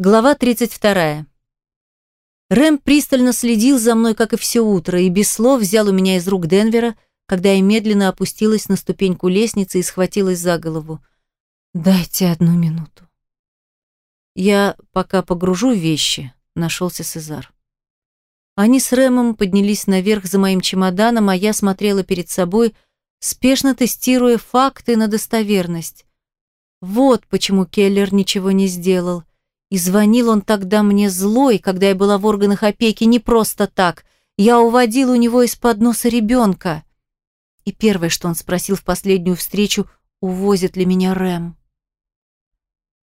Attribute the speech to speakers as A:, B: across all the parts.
A: Глава 32. Рэм пристально следил за мной, как и все утро, и без слов взял у меня из рук Денвера, когда я медленно опустилась на ступеньку лестницы и схватилась за голову. «Дайте одну минуту». «Я пока погружу вещи», — нашелся Сезар. Они с Рэмом поднялись наверх за моим чемоданом, а я смотрела перед собой, спешно тестируя факты на достоверность. Вот почему Келлер ничего не сделал. И звонил он тогда мне злой, когда я была в органах опеки, не просто так. Я уводила у него из-под носа ребенка. И первое, что он спросил в последнюю встречу, увозит ли меня Рэм.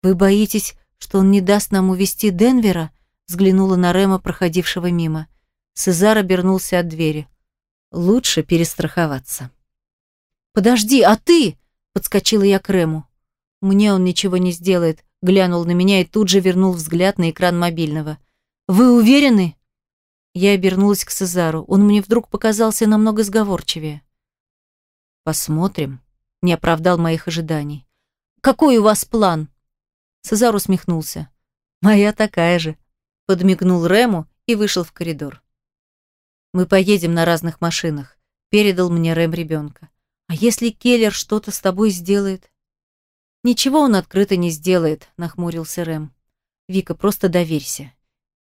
A: «Вы боитесь, что он не даст нам увести Денвера?» взглянула на Рэма, проходившего мимо. Сезар обернулся от двери. «Лучше перестраховаться». «Подожди, а ты?» — подскочила я к Рэму. «Мне он ничего не сделает глянул на меня и тут же вернул взгляд на экран мобильного. «Вы уверены?» Я обернулась к Сезару. Он мне вдруг показался намного сговорчивее. «Посмотрим», — не оправдал моих ожиданий. «Какой у вас план?» Сезар усмехнулся. «Моя такая же», — подмигнул Рему и вышел в коридор. «Мы поедем на разных машинах», — передал мне Рэм ребенка. «А если Келлер что-то с тобой сделает?» «Ничего он открыто не сделает», — нахмурился Рэм. «Вика, просто доверься».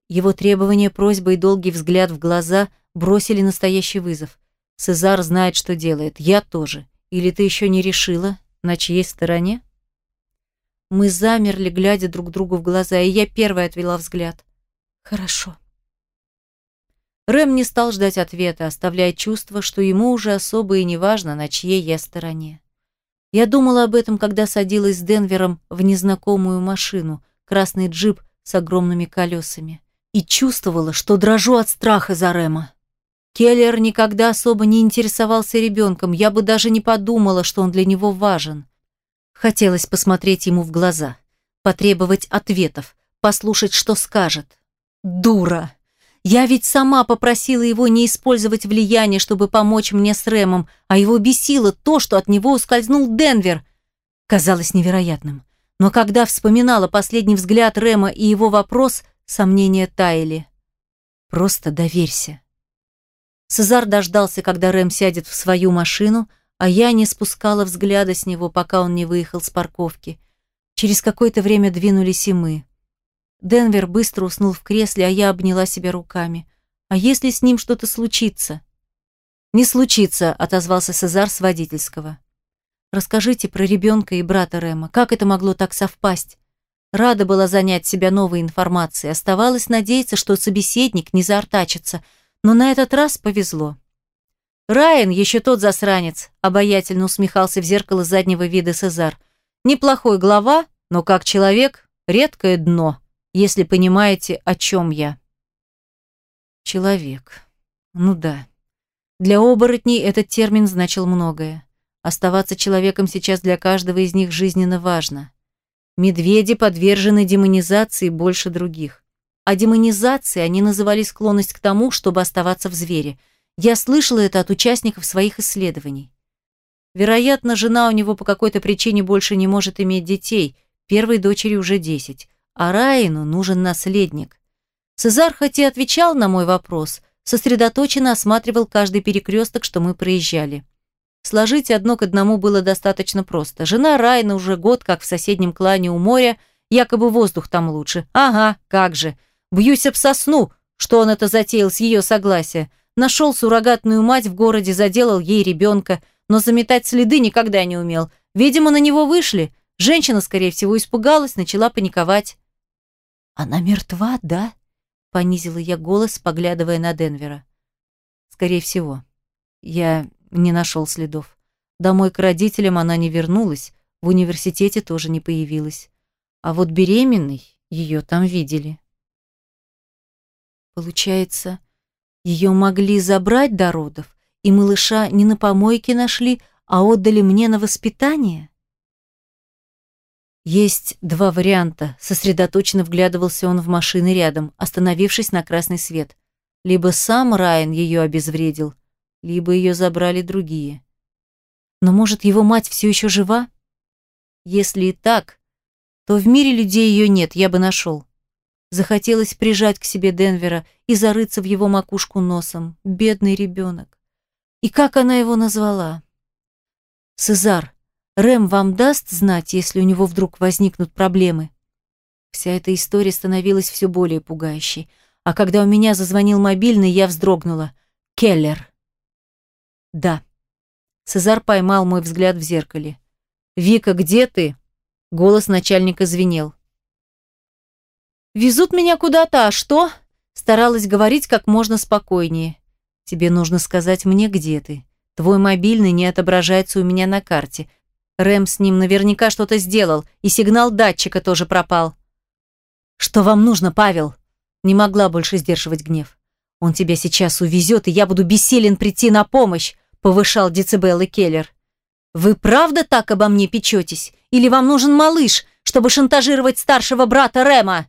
A: Его требования, просьба и долгий взгляд в глаза бросили настоящий вызов. Цезар знает, что делает. Я тоже. Или ты еще не решила, на чьей стороне? Мы замерли, глядя друг другу в глаза, и я первая отвела взгляд. Хорошо. Рэм не стал ждать ответа, оставляя чувство, что ему уже особо и не важно, на чьей я стороне. Я думала об этом, когда садилась с Денвером в незнакомую машину, красный джип с огромными колесами, и чувствовала, что дрожу от страха за Рема. Келлер никогда особо не интересовался ребенком, я бы даже не подумала, что он для него важен. Хотелось посмотреть ему в глаза, потребовать ответов, послушать, что скажет. Дура! Я ведь сама попросила его не использовать влияние, чтобы помочь мне с Рэмом, а его бесило то, что от него ускользнул Денвер. Казалось невероятным. Но когда вспоминала последний взгляд Рэма и его вопрос, сомнения таяли. Просто доверься. Цезар дождался, когда Рэм сядет в свою машину, а я не спускала взгляда с него, пока он не выехал с парковки. Через какое-то время двинулись и мы. Денвер быстро уснул в кресле, а я обняла себя руками. А если с ним что-то случится? Не случится, отозвался Сезар с водительского. Расскажите про ребенка и брата Рема. Как это могло так совпасть? Рада была занять себя новой информацией. Оставалось надеяться, что собеседник не заортачится. Но на этот раз повезло. Райан, еще тот засранец, обаятельно усмехался в зеркало заднего вида Сезар. Неплохой глава, но как человек редкое дно если понимаете, о чем я. Человек. Ну да. Для оборотней этот термин значил многое. Оставаться человеком сейчас для каждого из них жизненно важно. Медведи подвержены демонизации больше других. А демонизацией они называли склонность к тому, чтобы оставаться в звере. Я слышала это от участников своих исследований. Вероятно, жена у него по какой-то причине больше не может иметь детей, первой дочери уже десять а Раину нужен наследник. Цезар хоть и отвечал на мой вопрос, сосредоточенно осматривал каждый перекресток, что мы проезжали. Сложить одно к одному было достаточно просто. Жена Райна уже год как в соседнем клане у моря, якобы воздух там лучше. Ага, как же. Бьюсь об сосну, что он это затеял с ее согласия. Нашел суррогатную мать в городе, заделал ей ребенка, но заметать следы никогда не умел. Видимо, на него вышли. Женщина, скорее всего, испугалась, начала паниковать. «Она мертва, да?» — понизила я голос, поглядывая на Денвера. «Скорее всего. Я не нашел следов. Домой к родителям она не вернулась, в университете тоже не появилась. А вот беременной ее там видели». «Получается, ее могли забрать до родов, и малыша не на помойке нашли, а отдали мне на воспитание?» Есть два варианта. Сосредоточенно вглядывался он в машины рядом, остановившись на красный свет. Либо сам Райан ее обезвредил, либо ее забрали другие. Но может, его мать все еще жива? Если и так, то в мире людей ее нет, я бы нашел. Захотелось прижать к себе Денвера и зарыться в его макушку носом. Бедный ребенок. И как она его назвала? «Сезар, Рэм вам даст знать, если у него вдруг возникнут проблемы?» Вся эта история становилась все более пугающей. А когда у меня зазвонил мобильный, я вздрогнула. «Келлер». «Да». Сезар поймал мой взгляд в зеркале. «Вика, где ты?» Голос начальника звенел. «Везут меня куда-то, а что?» Старалась говорить как можно спокойнее. «Тебе нужно сказать мне, где ты. Твой мобильный не отображается у меня на карте. Рэм с ним наверняка что-то сделал, и сигнал датчика тоже пропал». «Что вам нужно, Павел?» Не могла больше сдерживать гнев. «Он тебя сейчас увезет, и я буду бессилен прийти на помощь», повышал децибелы Келлер. «Вы правда так обо мне печетесь? Или вам нужен малыш, чтобы шантажировать старшего брата Рема?»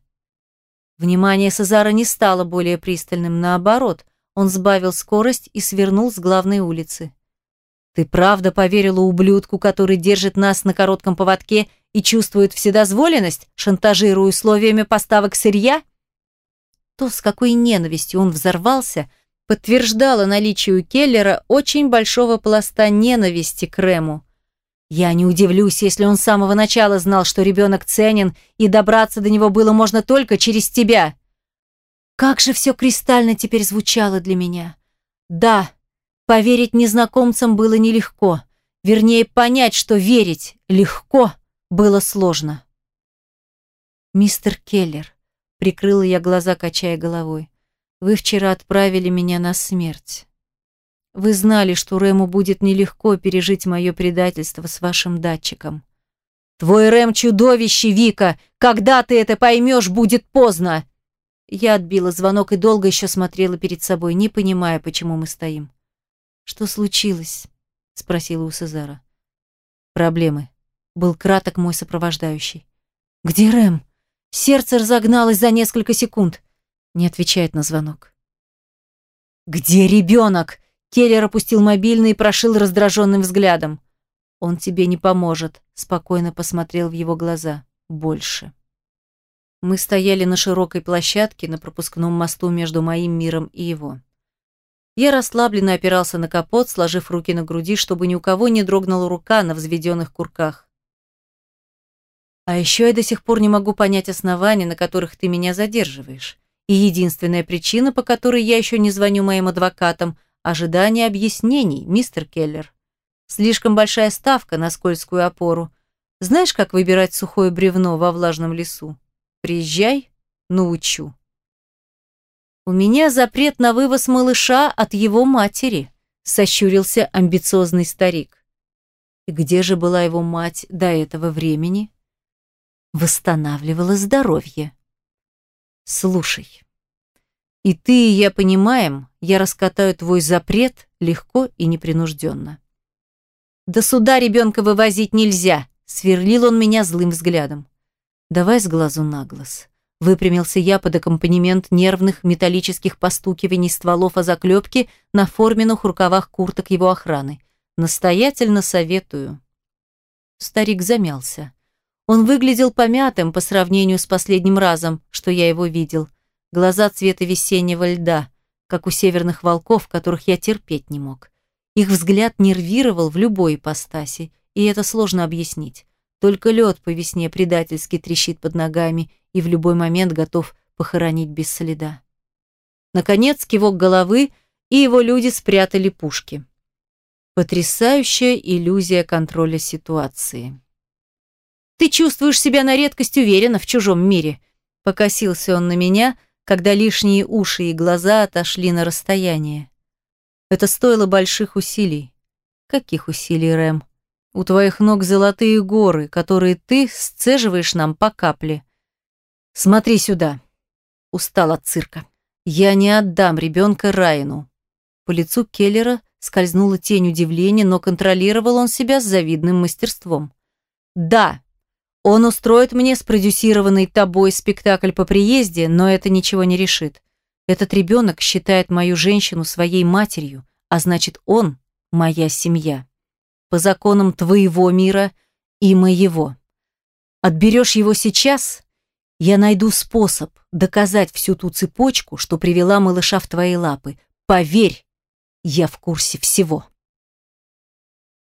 A: Внимание Сазара не стало более пристальным, наоборот, он сбавил скорость и свернул с главной улицы. «Ты правда поверила ублюдку, который держит нас на коротком поводке и чувствует вседозволенность, шантажируя условиями поставок сырья?» То, с какой ненавистью он взорвался, подтверждало наличие у Келлера очень большого пласта ненависти к Рему. Я не удивлюсь, если он с самого начала знал, что ребенок ценен, и добраться до него было можно только через тебя. Как же все кристально теперь звучало для меня. Да, поверить незнакомцам было нелегко. Вернее, понять, что верить легко, было сложно. «Мистер Келлер», — прикрыла я глаза, качая головой, — «вы вчера отправили меня на смерть». Вы знали, что Рэму будет нелегко пережить мое предательство с вашим датчиком. Твой Рэм чудовище, Вика! Когда ты это поймешь, будет поздно!» Я отбила звонок и долго еще смотрела перед собой, не понимая, почему мы стоим. «Что случилось?» — спросила у Сезара. «Проблемы», — был краток мой сопровождающий. «Где Рэм?» Сердце разогналось за несколько секунд. Не отвечает на звонок. «Где ребенок?» Келлер опустил мобильный и прошил раздраженным взглядом. «Он тебе не поможет», — спокойно посмотрел в его глаза. «Больше». Мы стояли на широкой площадке на пропускном мосту между моим миром и его. Я расслабленно опирался на капот, сложив руки на груди, чтобы ни у кого не дрогнула рука на взведенных курках. А еще я до сих пор не могу понять основания, на которых ты меня задерживаешь. И единственная причина, по которой я еще не звоню моим адвокатам, Ожидание объяснений, мистер Келлер. Слишком большая ставка на скользкую опору. Знаешь, как выбирать сухое бревно во влажном лесу? Приезжай, научу. У меня запрет на вывоз малыша от его матери, сощурился амбициозный старик. И где же была его мать до этого времени? Восстанавливала здоровье. Слушай, и ты, и я понимаем, я раскатаю твой запрет легко и непринужденно. До суда ребенка вывозить нельзя, сверлил он меня злым взглядом. Давай с глазу на глаз. Выпрямился я под аккомпанемент нервных металлических постукиваний стволов о заклепке на форменных рукавах курток его охраны. Настоятельно советую. Старик замялся. Он выглядел помятым по сравнению с последним разом, что я его видел глаза цвета весеннего льда, как у северных волков, которых я терпеть не мог. Их взгляд нервировал в любой ипостаси, и это сложно объяснить. Только лед по весне предательски трещит под ногами и в любой момент готов похоронить без следа. Наконец, кивок головы, и его люди спрятали пушки. Потрясающая иллюзия контроля ситуации. «Ты чувствуешь себя на редкость уверенно в чужом мире», покосился он на меня, когда лишние уши и глаза отошли на расстояние. Это стоило больших усилий. Каких усилий, Рэм? У твоих ног золотые горы, которые ты сцеживаешь нам по капле. Смотри сюда. Устал от цирка. Я не отдам ребенка Райну. По лицу Келлера скользнула тень удивления, но контролировал он себя с завидным мастерством. Да, он устроит мне спродюсированный тобой спектакль по приезде, но это ничего не решит. Этот ребенок считает мою женщину своей матерью, а значит, он – моя семья. По законам твоего мира и моего. Отберешь его сейчас, Я найду способ доказать всю ту цепочку, что привела малыша в твои лапы. Поверь, я в курсе всего.